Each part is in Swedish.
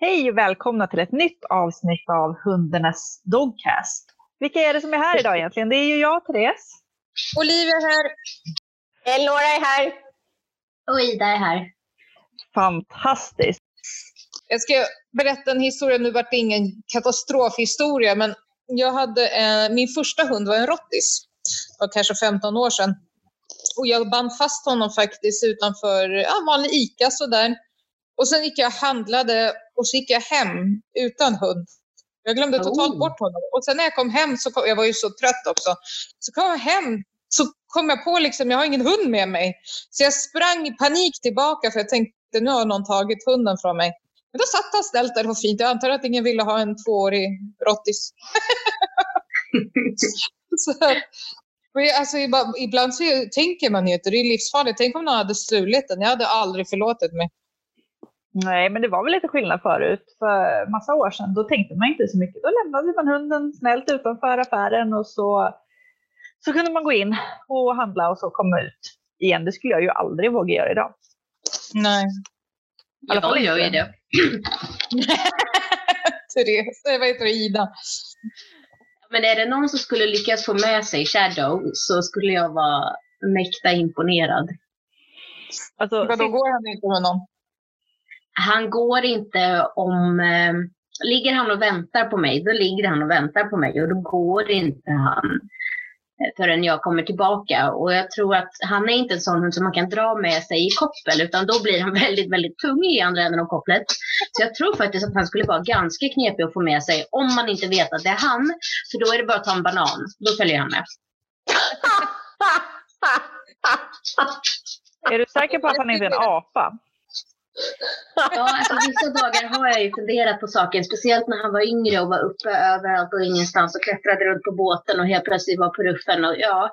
Hej och välkomna till ett nytt avsnitt av Hundarnas Dogcast. Vilka är det som är här idag egentligen? Det är ju jag, Therese. Olivia är här. Elnora är här. Och Ida är här. Fantastiskt. Jag ska berätta en historia. Nu vart det ingen katastrofhistoria, men jag hade en, min första hund var en rottis. Det var kanske 15 år sedan. Och jag band fast honom faktiskt utanför ja, vanlig ICA sådär. Och sen gick jag och handlade och så gick jag hem utan hund. Jag glömde totalt Oh. bort honom. Och sen när jag kom hem, så kom, jag var ju så trött också, så kom jag hem så kom jag på liksom, jag har ingen hund med mig. Så jag sprang i panik tillbaka för jag tänkte nu har någon tagit hunden från mig. Men då satt han snällt där och fint. Jag antar att ingen ville ha en tvåårig rottis. så, alltså, ibland- så tänker man ju att det är livsfarligt. Tänk om någon hade stulit den. Jag hade aldrig förlåtit mig. Nej, men det var väl lite skillnad förut. För massa år sedan, då tänkte man inte så mycket. Då lämnade man hunden snällt utanför affären och så, så kunde man gå in och handla och så komma ut igen. Det skulle jag ju aldrig våga göra idag. Nej. alla fall Jag gör ju inte. det. Therese, vad heter det, Ida? Men är det någon som skulle lyckas få med sig Shadow så skulle jag vara mäkta imponerad. Alltså, Vadå, går han inte med någon? Han går inte om... Eh, ligger han och väntar på mig, då ligger han och väntar på mig och då går inte han eh, förrän jag kommer tillbaka. Och jag tror att han är inte en sån hund som man kan dra med sig i koppel utan då blir han väldigt, väldigt tung i andra änden av kopplet. Så jag tror faktiskt att han skulle vara ganska knepig att få med sig om man inte vet att det är han. För då är det bara att ta en banan. Då följer han med. är du säker på att han inte är en apa? Ja, alltså vissa dagar har jag ju funderat på saken, speciellt när han var yngre och var uppe överallt och ingenstans och klättrade runt på båten och helt plötsligt var på ruffen. Och, ja.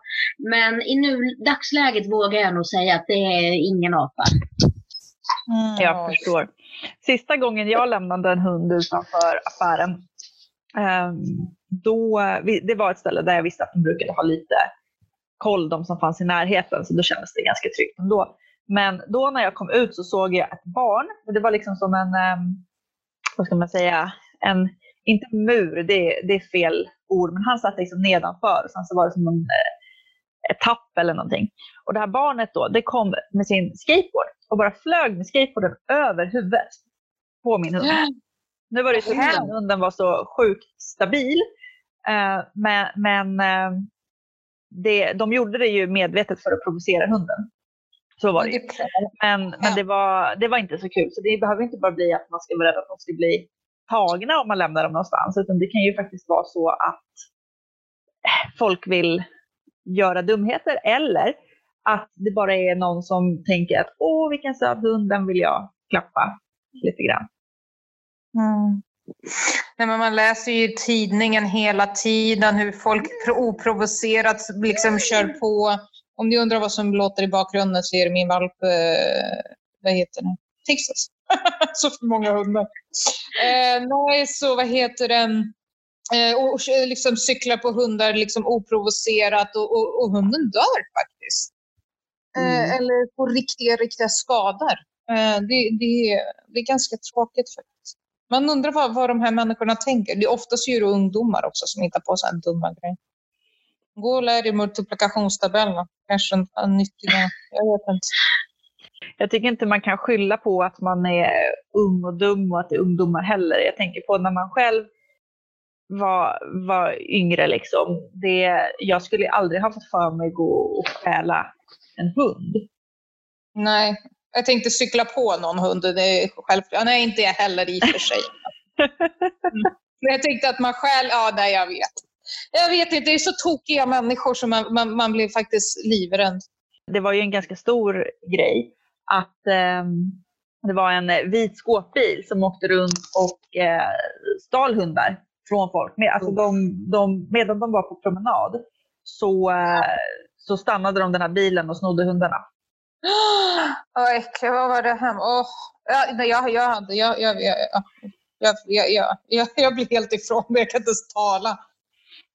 Men i nu, dagsläget vågar jag nog säga att det är ingen apa. Jag förstår. Sista gången jag lämnade en hund utanför affären, ehm, då, det var ett ställe där jag visste att de brukade ha lite koll, de som fanns i närheten, så då kändes det ganska tryggt ändå. Men då när jag kom ut så såg jag ett barn, och det var liksom som en, ehm, vad ska man säga, en, inte mur, det, det är fel ord, men han satt liksom nedanför och sen så var det som en eh, ett tapp eller någonting. Och det här barnet då, det kom med sin skateboard och bara flög med skateboarden över huvudet på min hund. Nu var det ju så att den hunden var så sjukt stabil. eh, men men eh, det, de gjorde det ju medvetet för att provocera hunden. Så var det. Men, men det, var, det var inte så kul. Så det behöver inte bara bli att man ska vara rädd att de ska bli tagna om man lämnar dem någonstans. Utan det kan ju faktiskt vara så att folk vill göra dumheter eller att det bara är någon som tänker att åh vilken söt hund, den vill jag klappa lite grann. Mm. Nej, men man läser ju i tidningen hela tiden hur folk pro- oprovocerat liksom kör på. Om ni undrar vad som låter i bakgrunden så är det min valp, eh, vad heter den? Texas. så för många hundar. Eh, nej, så vad heter den? Eh, och, och liksom cyklar på hundar liksom oprovocerat och, och, och hunden dör faktiskt. Eh, Mm. eller får riktiga, riktiga skador. Eh, det, det, det är ganska tråkigt faktiskt. Man undrar vad, vad de här människorna tänker. Det är oftast ju ungdomar också som hittar på sådana dumma grejer. Gå och lär dig multiplikationstabellerna. Kanske en, en nyttiga, jag vet inte. Jag tycker inte man kan skylla på att man är ung och dum och att det är ungdomar heller. Jag tänker på när man själv var, var yngre. Liksom. Det, jag skulle aldrig ha fått för mig att gå och stjäla en hund. Nej, jag tänkte cykla på någon hund. Det är självklart. Nej, inte jag heller i och för sig. Men jag tänkte att man själv, ja nej jag vet. Jag vet inte, det är så tokiga människor som man, man, man blir faktiskt livrädd. Det var ju en ganska stor grej att ehm, det var en eh, vit skåpbil som åkte runt och eh, stal hundar från folk. Med, alltså de, de, medan de var på promenad så, eh, så stannade de den här bilen och snodde hundarna. Åh, äckligt, vad var det här? Åh, ja, nej, jag, jag, jag, jag, jag, jag, jag, jag, jag blir helt ifrån mig, jag kan inte ens tala.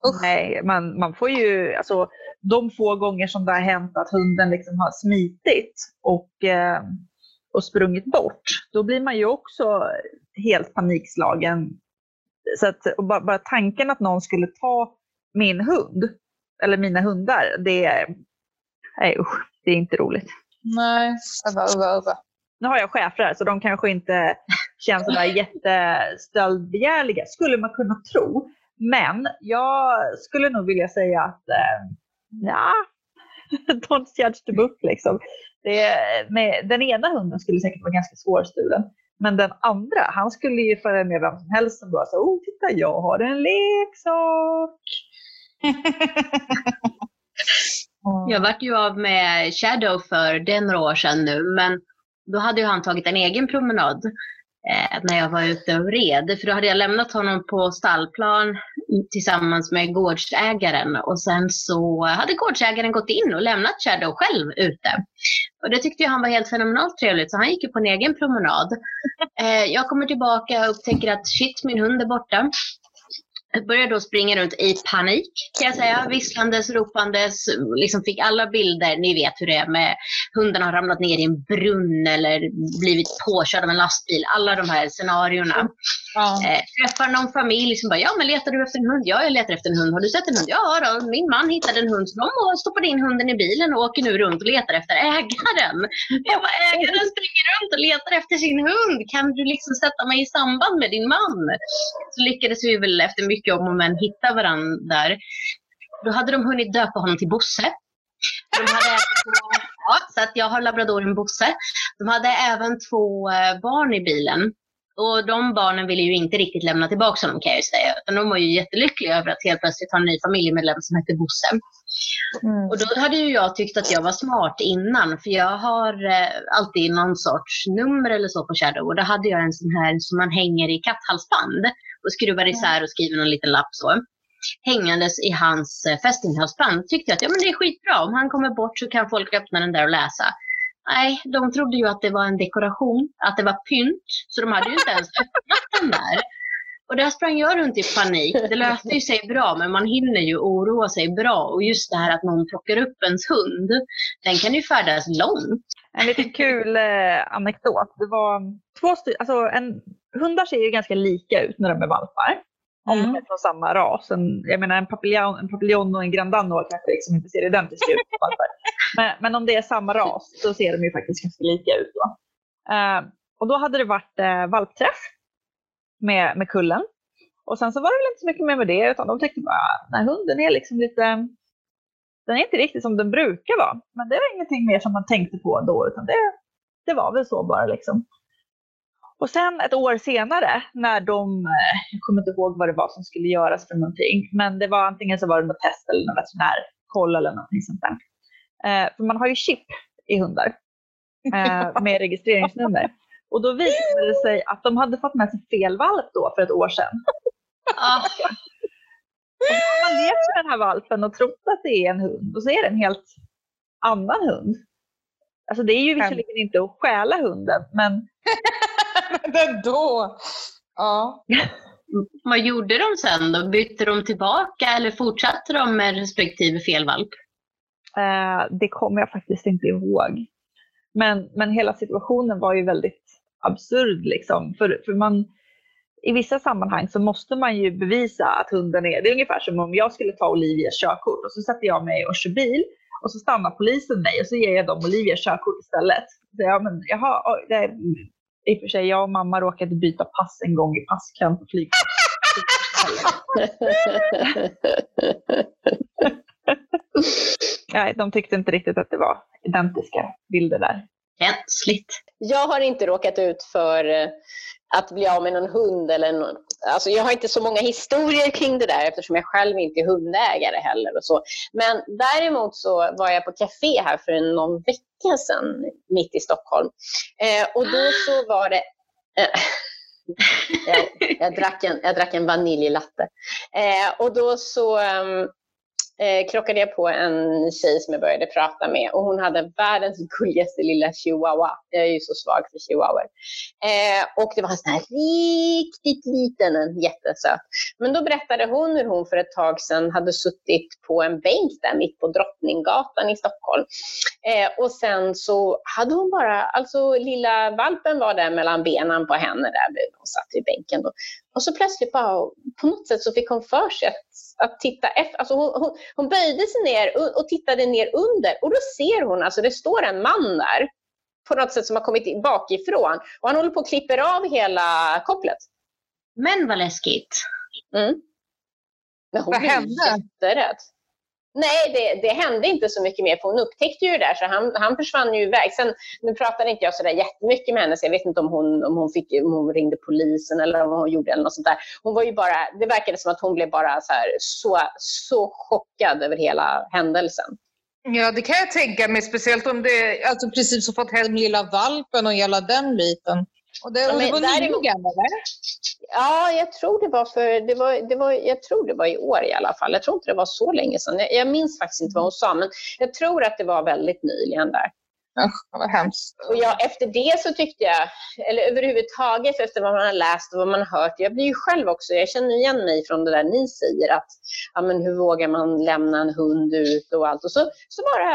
Usch. Nej, man, man får ju, alltså, de få gånger som det har hänt att hunden liksom har smitit och eh, och sprungit bort, då blir man ju också helt panikslagen. Så att, bara, bara tanken att någon skulle ta min hund, eller mina hundar, det är, nej, usch, det är inte roligt. Nej, uva, uva, uva. Nu har jag schäfrar så de kanske inte känns sådär jättestöldbegärliga, skulle man kunna tro. Men jag skulle nog vilja säga att eh, ja, don't judge the book liksom. Det, med, den ena hunden skulle säkert vara ganska svårstulen. Men den andra, han skulle ju följa med vem som helst som bara sa oh titta jag har en leksak. Jag vart ju av med Shadow för det några år sedan nu, men då hade ju han tagit en egen promenad eh, när jag var ute och red. För då hade jag lämnat honom på stallplan tillsammans med gårdsägaren och sen så hade gårdsägaren gått in och lämnat Shadow själv ute. Och det tyckte han var helt fenomenalt trevligt så han gick ju på en egen promenad. Eh, jag kommer tillbaka och upptäcker att shit, min hund är borta. Jag började då springa runt i panik kan jag säga. Visslandes, ropandes, liksom fick alla bilder. Ni vet hur det är med hundarna har ramlat ner i en brunn eller blivit påkörd av en lastbil. Alla de här scenarierna. Mm. Ja. Eh, träffar någon familj som bara, ja men letar du efter en hund? Ja, jag letar efter en hund. Har du sett en hund? Ja då, min man hittade en hund. Så de stoppade in hunden i bilen och åker nu runt och letar efter ägaren. Jag bara, ägaren springer runt och letar efter sin hund. Kan du liksom sätta mig i samband med din man? Så lyckades vi väl efter mycket om och men hitta varandra där. Då hade de hunnit döpa honom till Bosse. De hade två, ja, så att jag har labradoren Bosse. De hade även två eh, barn i bilen. Och de barnen ville ju inte riktigt lämna tillbaka honom kan jag ju säga. Utan de var ju jättelyckliga över att helt plötsligt ha en ny familjemedlem som hette Bosse. Mm. Och då hade ju jag tyckt att jag var smart innan. För jag har eh, alltid någon sorts nummer eller så på Shadow. Och då hade jag en sån här som man hänger i katthalsband. Och skruvar isär och skriver någon liten lapp så. Hängandes i hans eh, fästinghalsband. Tyckte jag att ja, men det är skitbra. Om han kommer bort så kan folk öppna den där och läsa. Nej, de trodde ju att det var en dekoration, att det var pynt. Så de hade ju inte ens öppnat den där. Och där sprang jag runt i panik. Det löste ju sig bra, men man hinner ju oroa sig bra. Och just det här att någon plockar upp ens hund, den kan ju färdas långt. En liten kul eh, anekdot. Det var två stycken, alltså en, hundar ser ju ganska lika ut när de är valpar. Om de är från samma ras. En, jag menar en papillon, en papillon och en grand danois kanske liksom inte ser identiska ut. Men, men om det är samma ras så ser de ju faktiskt ganska lika ut. Då. Eh, och då hade det varit eh, valpträff med, med kullen. Och sen så var det väl inte så mycket mer med det utan de tyckte bara den hunden är liksom lite den är inte riktigt som den brukar vara. Men det var ingenting mer som man tänkte på då utan det, det var väl så bara liksom. Och sen ett år senare när de, eh, jag kommer inte ihåg vad det var som skulle göras för någonting, men det var antingen så var det något test eller någon veterinärkoll eller någonting sånt där. Eh, för man har ju chip i hundar eh, med registreringsnummer. Och då visade det sig att de hade fått med sig fel valp då för ett år sedan. Ah, Och har man lekt med den här valpen och trott att det är en hund och så är det en helt annan hund. Alltså det är ju visserligen inte att stjäla hunden men Men ändå. Ja. vad gjorde de sen då? Bytte de tillbaka eller fortsatte de med respektive felvalp? Eh, det kommer jag faktiskt inte ihåg. Men, men hela situationen var ju väldigt absurd. Liksom. För, för man, I vissa sammanhang så måste man ju bevisa att hunden är... Det är ungefär som om jag skulle ta Olivias körkort och så sätter jag mig och kör bil och så stannar polisen mig och så ger jag dem Olivias körkort istället. Så jag, men, jaha, oj, det är, I och för sig, jag och mamma råkade byta pass en gång i passkön på flygplatsen. Nej, de tyckte inte riktigt att det var identiska bilder där. Känsligt. Jag har inte råkat ut för eh, att bli av med någon hund. Eller någon, alltså jag har inte så många historier kring det där eftersom jag själv inte är hundägare heller. Och så. Men däremot så var jag på café här för någon vecka vecka sedan mitt i Stockholm. Eh, och då så var det eh, jag, jag, drack en, jag drack en vaniljlatte. Eh, och då så, ehm, eh, krockade jag på en tjej som jag började prata med och hon hade världens gulligaste lilla chihuahua. Jag är ju så svag för chihuahuor. Eh, och det var en sån här riktigt liten, en jättesöt. Men då berättade hon hur hon för ett tag sedan hade suttit på en bänk där mitt på Drottninggatan i Stockholm. Eh, och sen så hade hon bara, alltså lilla valpen var där mellan benen på henne där, hon satt i bänken då. Och så plötsligt bara, på något sätt så fick hon för sig att, att titta efter. Alltså hon, hon, hon böjde sig ner och tittade ner under och då ser hon, alltså det står en man där på något sätt som har kommit bakifrån och han håller på att klipper av hela kopplet. Men vad läskigt. Mm. Men hon Vad blev hände? jätterädd. Nej, det, det hände inte så mycket mer för hon upptäckte ju det där så han, han försvann ju iväg. Sen, nu pratade inte jag så där jättemycket med henne så jag vet inte om hon, om hon, fick, om hon ringde polisen eller vad hon gjorde eller något sånt där. Hon var ju bara, det verkade som att hon blev bara så, här, så, så chockad över hela händelsen. Ja, det kan jag tänka mig. Speciellt om det alltså precis har fått hem lilla valpen och hela den biten. Och det, och det var däremot- nyligen, eller? Ja, jag tror det var för, det var, det var, jag tror det var i år i alla fall. Jag tror inte det var så länge sedan. Jag, jag minns faktiskt inte vad hon sa, men jag tror att det var väldigt nyligen där. Usch, vad hemskt. Och jag, efter det så tyckte jag, eller överhuvudtaget efter vad man har läst och vad man har hört, jag blir ju själv också, jag känner igen mig från det där ni säger att ja, men hur vågar man lämna en hund ut och allt. Och så, så bara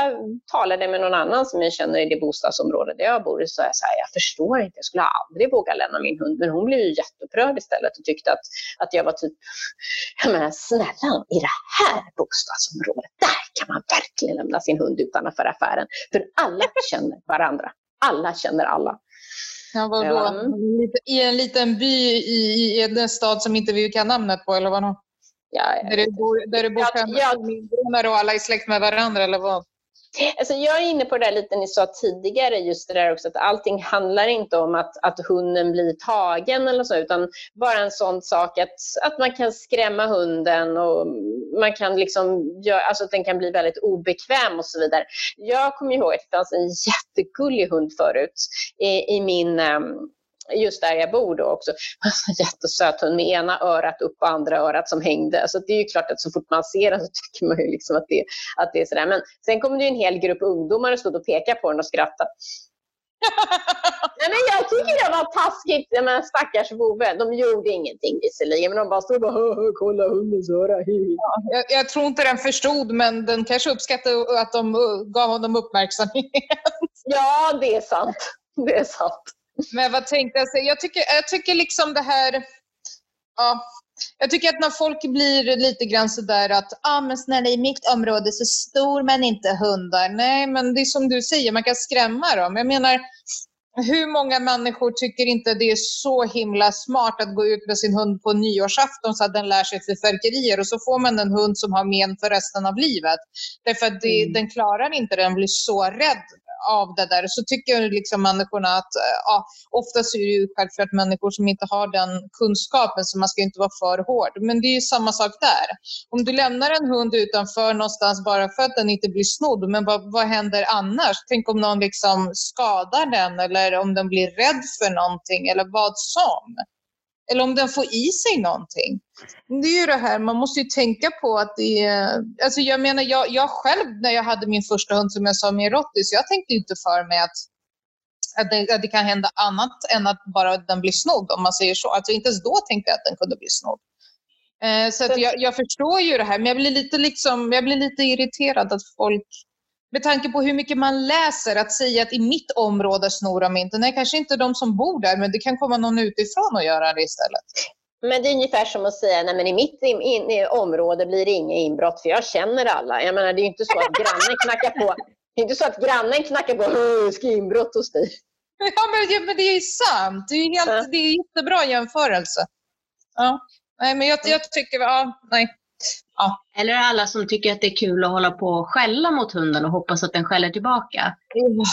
talade jag med någon annan som jag känner i det bostadsområde där jag bor och så jag här, jag förstår inte, jag skulle aldrig våga lämna min hund. Men hon blev ju jätteupprörd istället och tyckte att, att jag var typ, jag menar snälla i det här bostadsområdet, där kan man verkligen lämna sin hund utanför affären. För alla känner varandra. Alla känner alla. Ja, vadå? Mm. I en liten by i, i en stad som inte vi kan namnet på, eller vadå? Ja. Där det bor, där det bor Ja, 500 ja. invånare och alla är släkt med varandra, eller vad? Alltså jag är inne på det där lite ni sa tidigare, just det där också att allting handlar inte om att, att hunden blir tagen eller så, utan bara en sån sak att, att man kan skrämma hunden och man kan liksom göra, alltså att den kan bli väldigt obekväm och så vidare. Jag kommer ihåg att det fanns en jättegullig hund förut i, i min ehm, just där jag bor då också. En jättesöt hund med ena örat upp och andra örat som hängde. Så det är ju klart att så fort man ser den så tycker man ju liksom att det, att det är sådär. Men sen kom det ju en hel grupp ungdomar och stod och pekade på den och skrattade. Nej, men jag tycker det var taskigt. Jag menar, stackars vovve. De gjorde ingenting visserligen, men de bara stod och bara "Hö, hö, kolla hundens öra. hi." Jag, jag tror inte den förstod, men den kanske uppskattade att de gav honom uppmärksamhet. Ja, det är sant. Det är sant. Men vad tänkte jag säga? Jag tycker, jag tycker liksom det här... Ja, jag tycker att när folk blir lite grann sådär att ah, men snälla, i mitt område så stor man inte hundar. Nej, men det är som du säger, man kan skrämma dem. Jag menar, hur många människor tycker inte det är så himla smart att gå ut med sin hund på nyårsafton så att den lär sig fyrverkerier och så får man en hund som har men för resten av livet. Därför att det, Mm. den klarar inte det, den blir så rädd av det där. Så tycker liksom människorna att eh, ja, oftast är det ju självklart människor som inte har den kunskapen så man ska inte vara för hård. Men det är ju samma sak där. Om du lämnar en hund utanför någonstans bara för att den inte blir snodd, men vad, vad händer annars? Tänk om någon liksom skadar den eller om den blir rädd för någonting eller vad som. Eller om den får i sig någonting. Det är ju det här, man måste ju tänka på att det är... Alltså jag menar, jag, jag själv när jag hade min första hund som jag sa med Rottis, jag tänkte inte för mig att, att, det, att det kan hända annat än att bara den blir snodd, om man säger så. Alltså inte ens då tänkte jag att den kunde bli snodd. Eh, så jag, jag förstår ju det här, men jag blir, lite liksom, jag blir lite irriterad att folk med tanke på hur mycket man läser, att säga att i mitt område snor de inte. Nej, kanske inte de som bor där, men det kan komma någon utifrån och göra det istället. Men det är ungefär som att säga, nej men i mitt in, in, i område blir det inget inbrott för jag känner alla. Jag menar, det är ju inte så att grannen knackar på. Det är inte så att grannen knackar på, "Hö, ska inbrott hos dig. Ja, men, ja, men det är ju sant. Det är, ju helt, Ja. det är en jättebra jämförelse. Ja. Nej, men jag, jag tycker... Ja, nej. Eller alla som tycker att det är kul att hålla på och skälla mot hunden och hoppas att den skäller tillbaka. Uh,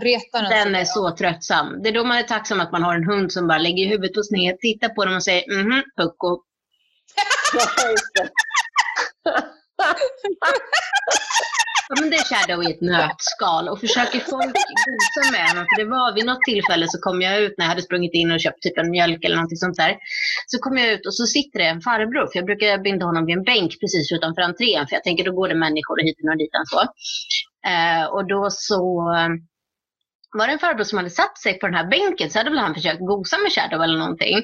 retar den. Den är så tröttsam. Det är då man är tacksam att man har en hund som bara lägger huvudet på sned, tittar på dem och säger mhm, pucko. Ja, det. Men det är Shadow i ett nötskal och försöker folk gosa med honom. För det var vid något tillfälle så kom jag ut när jag hade sprungit in och köpt typ en mjölk eller någonting sånt där. Så kom jag ut och så sitter det en farbror, för jag brukar binda honom vid en bänk precis utanför entrén. För jag tänker då går det människor hit och dit och så. Eh, och då så var det en farbror som hade satt sig på den här bänken så hade väl han försökt gosa med Shadow eller någonting.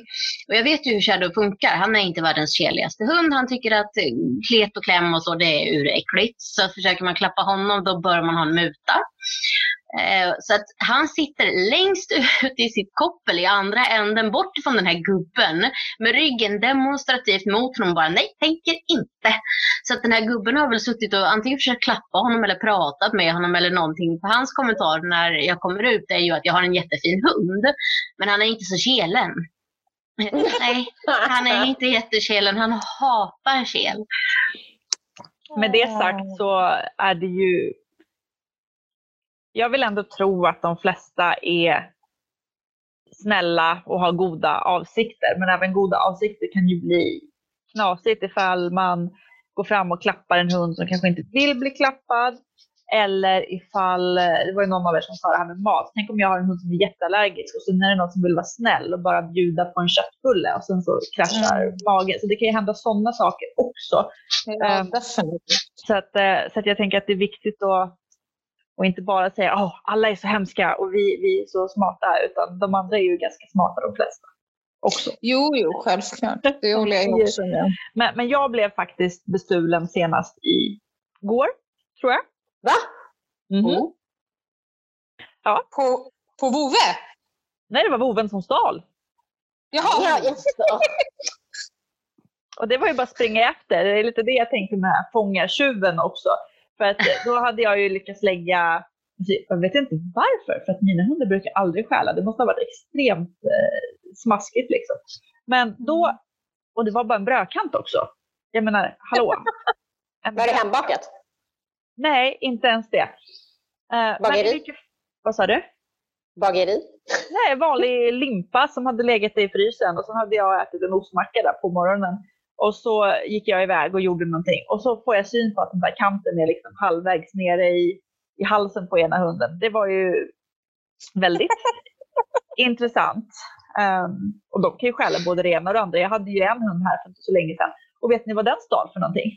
Och jag vet ju hur Shadow funkar. Han är inte världens keligaste hund. Han tycker att eh, klet och kläm och så det är uräckligt. Så försöker man klappa honom då bör man ha en muta. Eh, så att han sitter längst ut i sitt koppel i andra änden bort från den här gubben med ryggen demonstrativt mot honom bara nej, tänker inte. Så att den här gubben har väl suttit och antingen försökt klappa honom eller pratat med honom eller någonting. För hans kommentar när jag kommer ut är ju att jag har en jättefin hund, men han är inte så kelen. Nej, han är inte jättekelen, han hatar kel. Med det sagt så är det ju jag vill ändå tro att de flesta är snälla och har goda avsikter. Men även goda avsikter kan ju bli knasigt ifall man går fram och klappar en hund som kanske inte vill bli klappad. Eller ifall, det var ju någon av er som sa det här med mat. Tänk om jag har en hund som är jätteallergisk och så är det någon som vill vara snäll och bara bjuda på en köttbulle och sen så kraschar mm. magen. Så det kan ju hända sådana saker också. Ja, um, så, att, eh, så att jag tänker att det är viktigt att och inte bara säga att oh, alla är så hemska och vi, vi är så smarta, utan de andra är ju ganska smarta de flesta. Också. Jo, jo, självklart. Det håller jag också med men, men jag blev faktiskt bestulen senast i går, tror jag. Va? Mm -hmm. oh. Ja. På, på Vove? Nej, det var Voven som stal. Jaha! Ja, just Och det var ju bara springa efter. Det är lite det jag tänkte med fånga tjuven också. För att då hade jag ju lyckats lägga, jag vet inte varför, för att mina hundar brukar aldrig stjäla. Det måste ha varit extremt eh, smaskigt liksom. Men då, mm. och det var bara en brödkant också. Jag menar, hallå. var det hembakat? Nej, inte ens det. Uh, Bageri? Men, vad sa du? Bageri? Nej, vanlig limpa som hade legat i frysen och så hade jag ätit en ostmacka där på morgonen. Och så gick jag iväg och gjorde någonting och så får jag syn på att den där kanten är liksom halvvägs nere i, i halsen på ena hunden. Det var ju väldigt intressant. Um, och de kan ju stjäla både det ena och det andra. Jag hade ju en hund här för inte så länge sedan. Och vet ni vad den stal för någonting?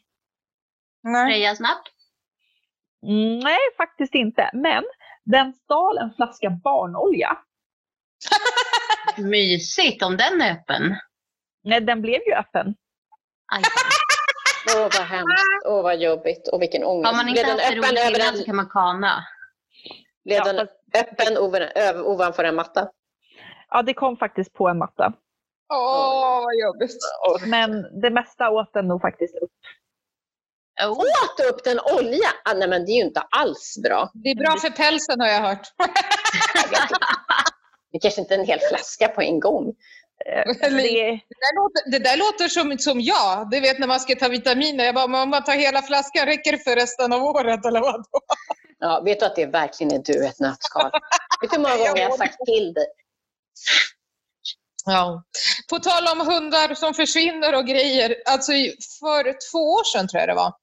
Nej. Freja snabbt? Mm, nej, faktiskt inte. Men den stal en flaska barnolja. Mysigt om den är öppen. Nej, den blev ju öppen. Åh, oh, vad hemskt. Åh, oh, vad jobbigt. Och vilken ångest. Har man inte haft roligt innan så kan man kana. Blev ja, den öppen ovanför en matta? Ja, det kom faktiskt på en matta. Åh, oh, vad jobbigt. Men det mesta åt den nog faktiskt upp. Oh. Åt upp den olja? Ah, nej, men det är ju inte alls bra. Det är bra för pälsen har jag hört. det kanske inte är en hel flaska på en gång. Eh, det, där låter, det där låter som, som jag. Du vet när man ska ta vitaminer. Jag bara, om man tar hela flaskan, räcker det för resten av året eller vad? Ja, vet du att det verkligen är du ett nötskal? vet du hur många gånger jag har sagt till dig? Ja. På tal om hundar som försvinner och grejer. Alltså för två år sedan tror jag det var.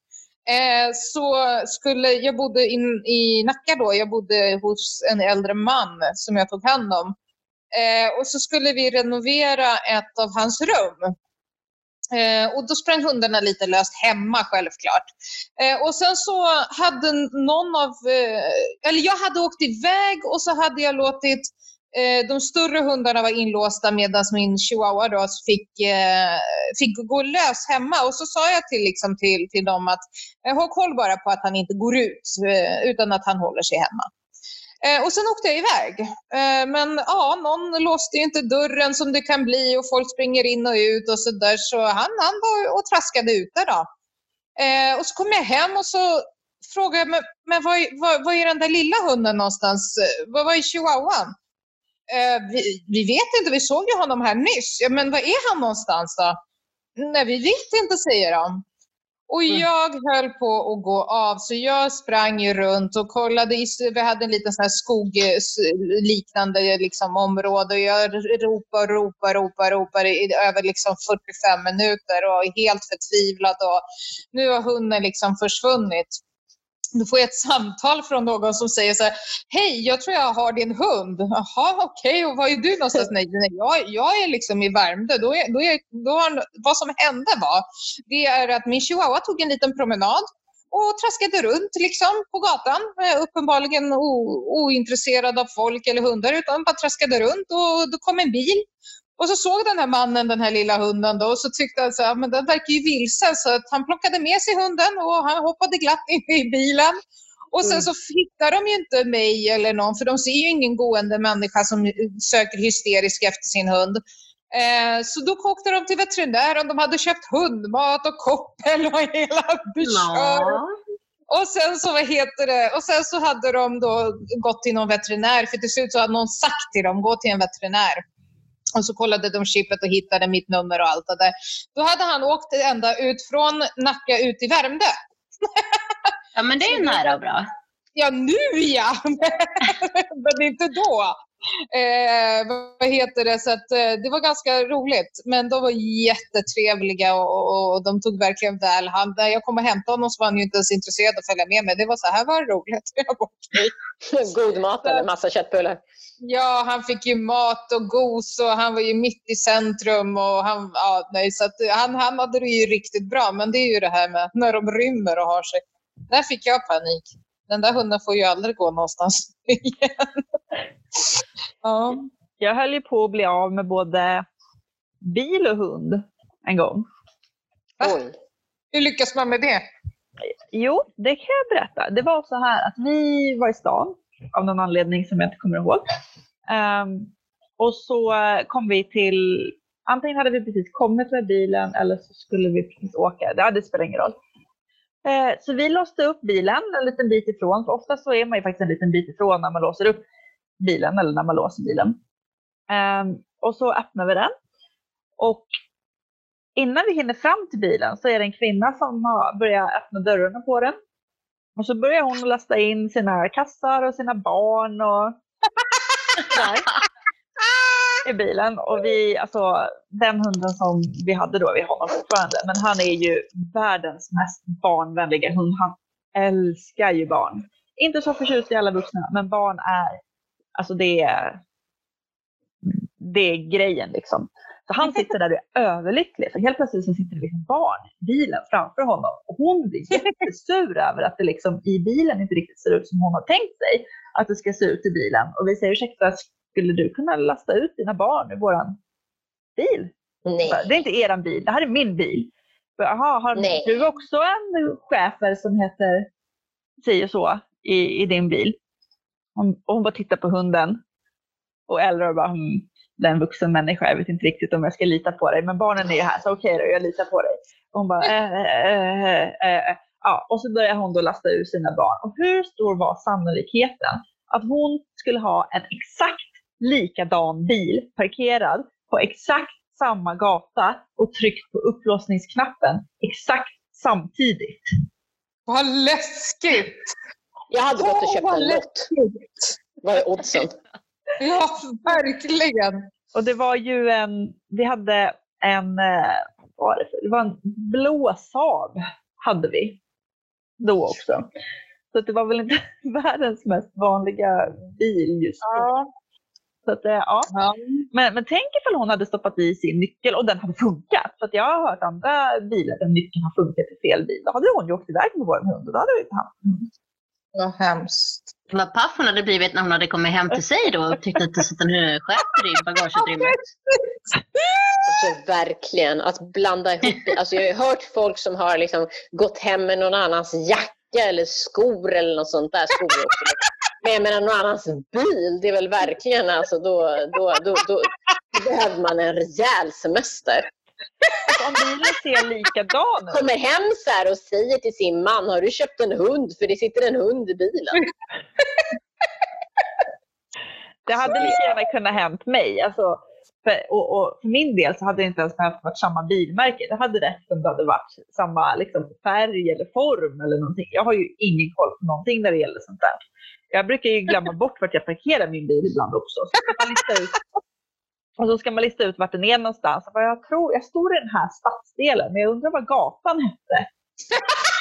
Eh, så skulle, jag bodde in, i Nacka då. Jag bodde hos en äldre man som jag tog hand om. Eh, och så skulle vi renovera ett av hans rum. Eh, och då sprang hundarna lite löst hemma självklart. Eh, och sen så hade någon av, eh, eller jag hade åkt iväg och så hade jag låtit eh, de större hundarna vara inlåsta medan min chihuahua då fick, eh, fick gå lös hemma. Och så sa jag till, liksom, till, till dem att ha koll bara på att han inte går ut eh, utan att han håller sig hemma. Eh, och sen åkte jag iväg. Eh, men ja, någon låste ju inte dörren som det kan bli och folk springer in och ut och sådär. Så han, han var och traskade ute då. Eh, och så kom jag hem och så frågade jag, men, men var, var, var är den där lilla hunden någonstans? Eh, var, var är chihuahuan? Eh, vi, vi, vet inte, vi såg ju honom här nyss. Ja, men var är han någonstans då? Nej, vi vet inte, säger de. Och mm. jag höll på att gå av, så jag sprang runt och kollade. Vi hade en liten sån här skogliknande liksom, område. Och jag ropade, ropade, ropade, ropade i över liksom 45 minuter och helt förtvivlad. Och nu har hunden liksom försvunnit då får jag ett samtal från någon som säger så här, hej, jag tror jag har din hund. Jaha, okej, okay. och var är du någonstans? Nej, nej jag, jag är liksom i Värmdö. Då är, då är, då har, vad som hände var, det är att min chihuahua tog en liten promenad och traskade runt liksom på gatan. Eh, uppenbarligen o, ointresserad av folk eller hundar, utan bara traskade runt och då kom en bil och så såg den här mannen den här lilla hunden då, och så tyckte han så här, men den verkar ju vilsen så att han plockade med sig hunden och han hoppade glatt in i bilen. Och sen mm. så hittar de ju inte mig eller någon, för de ser ju ingen gående människa som söker hysteriskt efter sin hund. Eh, så då åkte de till veterinären, de hade köpt hundmat och koppel och hela bekör. Och sen så, vad heter det, och sen så hade de då gått till någon veterinär, för till slut så hade någon sagt till dem, gå till en veterinär. Och så kollade de chippet och hittade mitt nummer och allt det där. Då hade han åkt ända ut från Nacka ut i Värmdö. Ja, men det är nära och bra. Ja, nu ja! men inte då. Eh, vad heter det? Så att, eh, det var ganska roligt. Men de var jättetrevliga och, och de tog verkligen väl hand. När jag kom och hämtade honom så var han ju inte ens intresserad att följa med mig. Det var så här var det roligt. Jag bara, okay. God mat eller massa köttbullar? Ja, han fick ju mat och gos och han var ju mitt i centrum. Och han, ja, nej, så att, han, han hade det ju riktigt bra. Men det är ju det här med när de rymmer och har sig. Där fick jag panik. Den där hunden får ju aldrig gå någonstans igen. Ja. Jag höll ju på att bli av med både bil och hund en gång. Oj. Hur lyckas man med det? Jo, det kan jag berätta. Det var så här att vi var i stan av någon anledning som jag inte kommer ihåg. Um, och så kom vi till, antingen hade vi precis kommit med bilen eller så skulle vi precis åka. Det hade spelat ingen roll. Uh, så vi låste upp bilen en liten bit ifrån, för ofta så är man ju faktiskt en liten bit ifrån när man låser upp bilen eller när man låser bilen. Um, och så öppnar vi den. Och innan vi hinner fram till bilen så är det en kvinna som har börjat öppna dörrarna på den. Och så börjar hon lasta in sina kassar och sina barn och där i bilen. Och vi, alltså den hunden som vi hade då, vi har honom fortfarande, men han är ju världens mest barnvänliga hund. Han älskar ju barn. Inte så förtjust i alla vuxna, men barn är, alltså det är, det är grejen liksom. Så han sitter där och är överlycklig. För helt plötsligt så sitter det liksom barn i bilen framför honom. Och hon blir jättesur över att det liksom i bilen inte riktigt ser ut som hon har tänkt sig att det ska se ut i bilen. Och vi säger ursäkta, skulle du kunna lasta ut dina barn i våran bil? Nej. Det är inte eran bil, det här är min bil. Jaha, har Nej. du också en chefer som heter si och så i, i din bil? Hon, och hon bara tittar på hunden och Elra bara hmm, det är en vuxen människa, jag vet inte riktigt om jag ska lita på dig, men barnen är ju här, så okej okay då, jag litar på dig. Och hon bara, äh, äh, äh, ja, och så börjar hon då lasta ur sina barn. Och hur stor var sannolikheten att hon skulle ha en exakt likadan bil parkerad på exakt samma gata och tryckt på upplåsningsknappen exakt samtidigt? Vad läskigt! Jag hade gått och köpt en lott. Vad är oddsen? Ja, verkligen. Och det var ju en, vi hade en, eh, vad var det, det var en blå Saab hade vi då också. Så det var väl inte världens mest vanliga bil just då. Ja. Så att, eh, ja. ja. Men, men tänk ifall hon hade stoppat i sin nyckel och den hade funkat. För att jag har hört andra bilar där nyckeln har funkat i fel bil. Då hade hon ju åkt iväg med vår hund och då hade vi inte haft hund. Vad hemskt. Vad paff hon hade blivit när hon hade kommit hem till sig då och tyckte att det satt en sköter i bagageutrymmet. Alltså, verkligen, att blanda ihop alltså, Jag har hört folk som har liksom gått hem med någon annans jacka eller skor eller något sånt där. Skor också. Men jag menar någon annans bil, det är väl verkligen alltså då, då, då, då, då behöver man en rejäl semester. Alltså, om bilen ser likadan ut. Kommer hem så här och säger till sin man, har du köpt en hund? För det sitter en hund i bilen. det hade lika gärna kunnat hänt mig. Alltså, för, och, och, för min del så hade det inte ens behövt vara samma bilmärke. Det hade rätt om det hade varit samma liksom, färg eller form eller någonting. Jag har ju ingen koll på någonting när det gäller sånt där. Jag brukar ju glömma bort vart jag parkerar min bil ibland också. Så jag kan lista ut och så ska man lista ut vart den är någonstans. Jag tror, jag står i den här stadsdelen, men jag undrar vad gatan hette.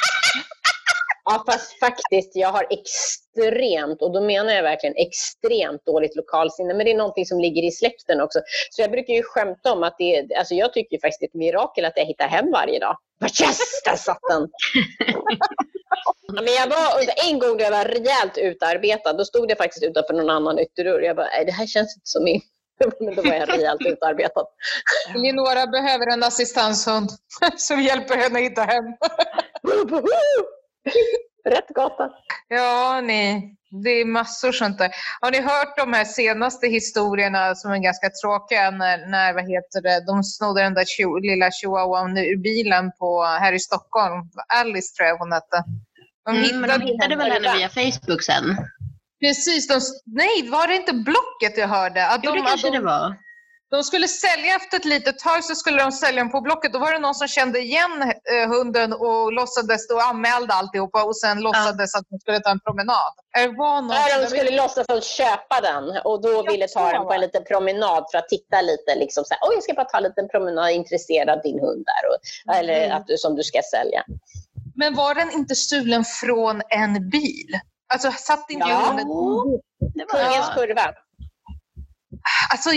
Ja, fast faktiskt, jag har extremt, och då menar jag verkligen extremt dåligt lokalsinne, men det är någonting som ligger i släkten också. Så jag brukar ju skämta om att det är, alltså jag tycker faktiskt det är ett mirakel att jag hittar hem varje dag. Yes, där satt den! men jag var, en gång då jag var rejält utarbetad, då stod jag faktiskt utanför någon annan ytterdörr. Jag bara, nej det här känns inte som min. Men då var jag rejält utarbetad. Eleonora behöver en assistanshund som hjälper henne att hitta hem. Rätt gata. Ja, ni. Det är massor sånt där. Har ni hört de här senaste historierna som är ganska tråkiga när, när vad heter det, de snodde den där tjo, lilla chihuahuan ur bilen på, här i Stockholm. Alice tror jag hon hette. De mm, men de hittade väl henne via Facebook sen? Precis. De, nej, var det inte Blocket jag hörde? Att jo, de, det kanske de, det var. De skulle sälja efter ett litet tag så skulle de sälja den på Blocket. Då var det någon som kände igen eh, hunden och låtsades och anmälde alltihopa och sen låtsades att de skulle ta en promenad. Det var någon Nej, de skulle låtsas att köpa den och då ville ta den på en liten promenad för att titta lite. Liksom så här, oh, jag ska bara ta en liten promenad, intresserad av din hund där. Och, eller mm. att du, som du ska sälja. Men var den inte stulen från en bil? Alltså satt inte ja. hunden... Kungens kurva. Alltså,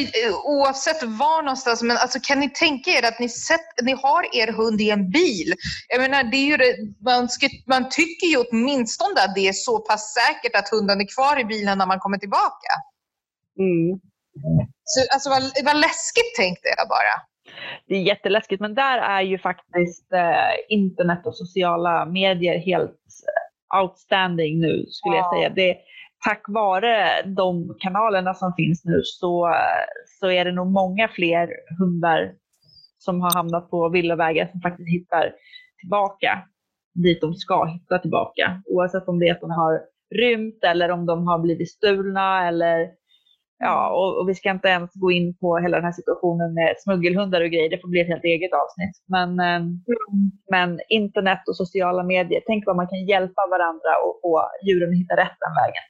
oavsett var någonstans, men alltså, kan ni tänka er att ni, sett, ni har er hund i en bil? Jag menar, det är ju det, man, ska, man tycker ju åtminstone att det är så pass säkert att hunden är kvar i bilen när man kommer tillbaka. Mm. Så, alltså, vad, vad läskigt tänkte jag bara. Det är jätteläskigt, men där är ju faktiskt eh, internet och sociala medier helt outstanding nu skulle ja. jag säga. Det, tack vare de kanalerna som finns nu så, så är det nog många fler hundar som har hamnat på villovägar som faktiskt hittar tillbaka dit de ska hitta tillbaka. Oavsett om det är att de har rymt eller om de har blivit stulna eller Ja, och, och, vi ska inte ens gå in på hela den här situationen med smuggelhundar och grejer. Det får bli ett helt eget avsnitt. Men, eh, mm. men internet och sociala medier, tänk vad man kan hjälpa varandra och få djuren att hitta rätt den vägen.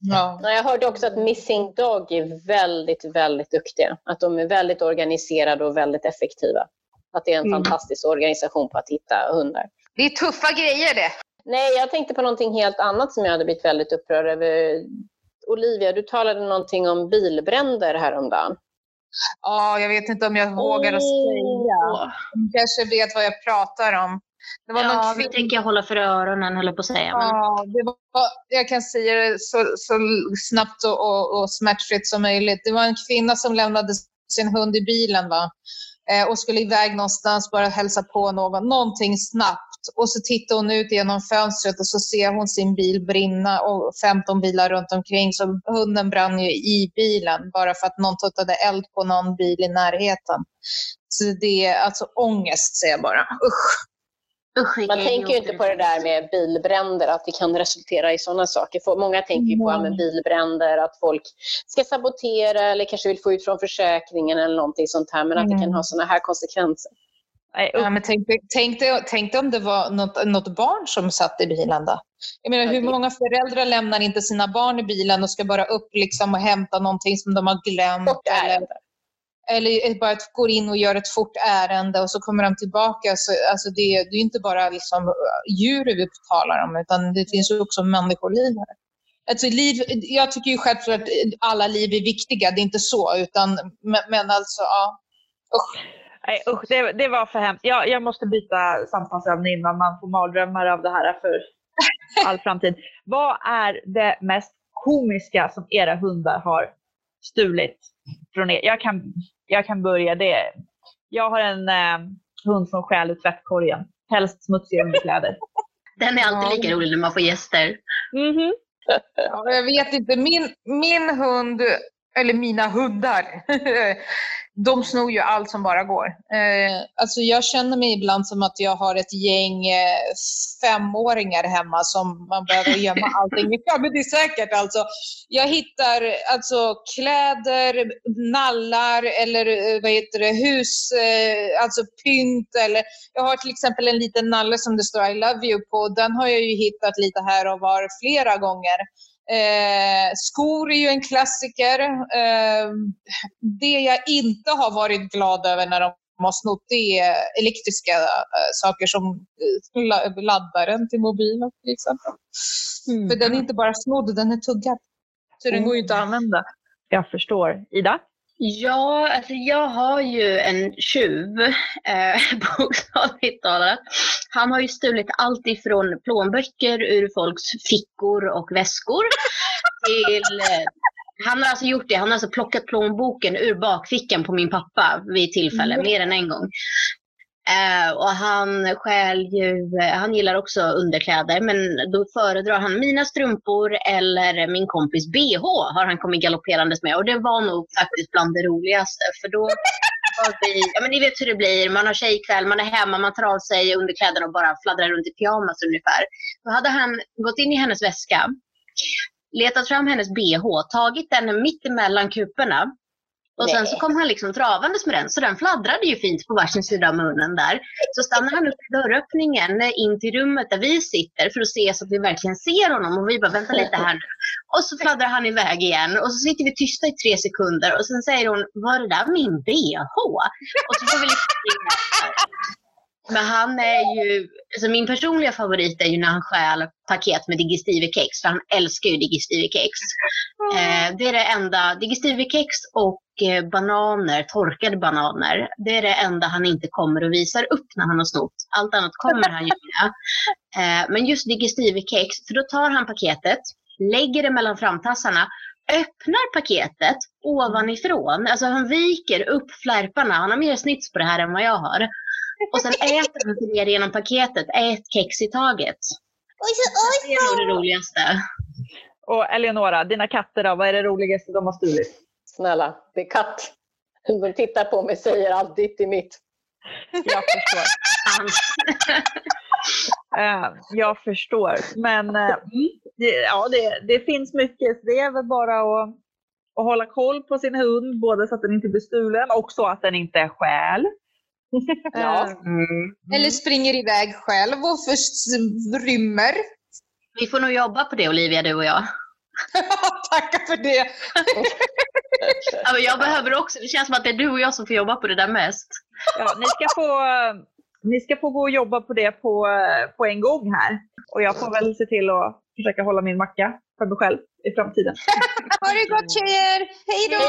Ja. Jag hörde också att Missing Dog är väldigt, väldigt duktiga. Att de är väldigt organiserade och väldigt effektiva. Att det är en mm. fantastisk organisation på att hitta hundar. Det är tuffa grejer det. Nej, jag tänkte på någonting helt annat som jag hade blivit väldigt upprörd över Olivia, du talade någonting om bilbränder häromdagen. Ja, jag vet inte om jag vågar oh. säga. Du kanske vet vad jag pratar om. Det var ja, vi tänker hålla för öronen, höll på att säga. Men... Ja, det var, jag kan säga det så, så snabbt och, och, och smärtfritt som möjligt. Det var en kvinna som lämnade sin hund i bilen va? Eh, och skulle iväg någonstans, bara hälsa på någon. Någonting snabbt och så tittar hon ut genom fönstret och så ser hon sin bil brinna och 15 bilar runt omkring. Så hunden brann ju i bilen bara för att någon tuttade eld på någon bil i närheten. Så det är alltså ångest, säger jag bara. Usch. Man tänker ju inte på det där med bilbränder, att det kan resultera i sådana saker. Många tänker ju på mm. bilbränder, att folk ska sabotera eller kanske vill få ut från försäkringen eller någonting sånt här, men att mm. det kan ha sådana här konsekvenser. Ja, men tänk, tänk, dig, tänk dig om det var något, något barn som satt i bilen då? Jag menar, hur många föräldrar lämnar inte sina barn i bilen och ska bara upp liksom och hämta någonting som de har glömt? Eller, eller bara går in och gör ett fort ärende och så kommer de tillbaka. Så, alltså det, det är inte bara liksom djur vi talar om, utan det finns också människoliv här. Alltså liv, jag tycker ju självklart att alla liv är viktiga, det är inte så, utan, men, men alltså, ja. Usch. Nej usch, det, det var för hemskt. Jag, jag måste byta samtalsämne innan man får mardrömmar av det här för all framtid. Vad är det mest komiska som era hundar har stulit från er? Jag kan, jag kan börja. Det, jag har en eh, hund som stjäl ur tvättkorgen. Helst smutsiga underkläder. Den är alltid lika rolig när man får gäster. Mm -hmm. ja, jag vet inte. Min, min hund, eller mina hundar, de snor ju allt som bara går. Eh, alltså jag känner mig ibland som att jag har ett gäng eh, femåringar hemma som man behöver gömma allting i. Ja, men det är säkert alltså. Jag hittar alltså kläder, nallar eller eh, vad heter det, hus, eh, alltså pynt eller jag har till exempel en liten nalle som det står I love you på. Den har jag ju hittat lite här och var flera gånger. Eh, skor är ju en klassiker. Eh, det jag inte har varit glad över när de har snott det är elektriska äh, saker som äh, laddaren till mobilen till exempel. Mm. För den är inte bara snodd, den är tuggad. Så den går ju inte att använda. Jag förstår. Ida? Ja, alltså jag har ju en tjuv, eh, bokstavligt talat. Han har ju stulit allt ifrån plånböcker ur folks fickor och väskor till... Eh, han har alltså gjort det. Han har alltså plockat plånboken ur bakfickan på min pappa vid tillfälle, mm. mer än en gång. Eh, och han själv ju, eh, han gillar också underkläder men då föredrar han mina strumpor eller min kompis bh har han kommit galopperandes med och det var nog faktiskt bland det roligaste för då vi, ja men ni vet hur det blir, man har tjejkväll, man är hemma, man tar av sig underkläderna och bara fladdrar runt i pyjamas ungefär. Då hade han gått in i hennes väska, letat fram hennes bh, tagit den mitt emellan kuporna och sen så kom han liksom travandes med den, så den fladdrade ju fint på varsin sida av munnen där. Så stannar han upp i dörröppningen in till rummet där vi sitter för att se så att vi verkligen ser honom. Och vi bara, vänta lite här nu. Och så fladdrar han iväg igen och så sitter vi tysta i tre sekunder och sen säger hon, var det där min bh? Och så får vi liksom men han är ju, alltså min personliga favorit är ju när han stjäl paket med Digestive-kex, för han älskar ju Digestive-kex. Eh, det är det enda, Digestive-kex och eh, bananer, torkade bananer, det är det enda han inte kommer och visar upp när han har snott. Allt annat kommer han ju göra. Eh, men just Digestive-kex, för då tar han paketet, lägger det mellan framtassarna, öppnar paketet ovanifrån, alltså han viker upp flärparna, han har mer snits på det här än vad jag har. Och sen äter han sig ner genom paketet, ett kex i taget. Det är nog det roligaste. Och Eleonora, dina katter då, vad är det roligaste de har stulit? Snälla, det är katt. De tittar på mig och säger allt ditt är mitt. Jag förstår. uh, jag förstår. Men uh, det, ja, det, det finns mycket. Det är väl bara att, att hålla koll på sin hund, både så att den inte blir stulen och så att den inte är stjäl. Ja. Mm. Eller springer iväg själv och rymmer. Vi får nog jobba på det Olivia, du och jag. Tackar för det. ja, jag behöver också, det känns som att det är du och jag som får jobba på det där mest. Ja, ni, ska få, ni ska få gå och jobba på det på, på en gång här. Och jag får väl se till att försöka hålla min macka för mig själv i framtiden. ha det gott tjejer! Hej då!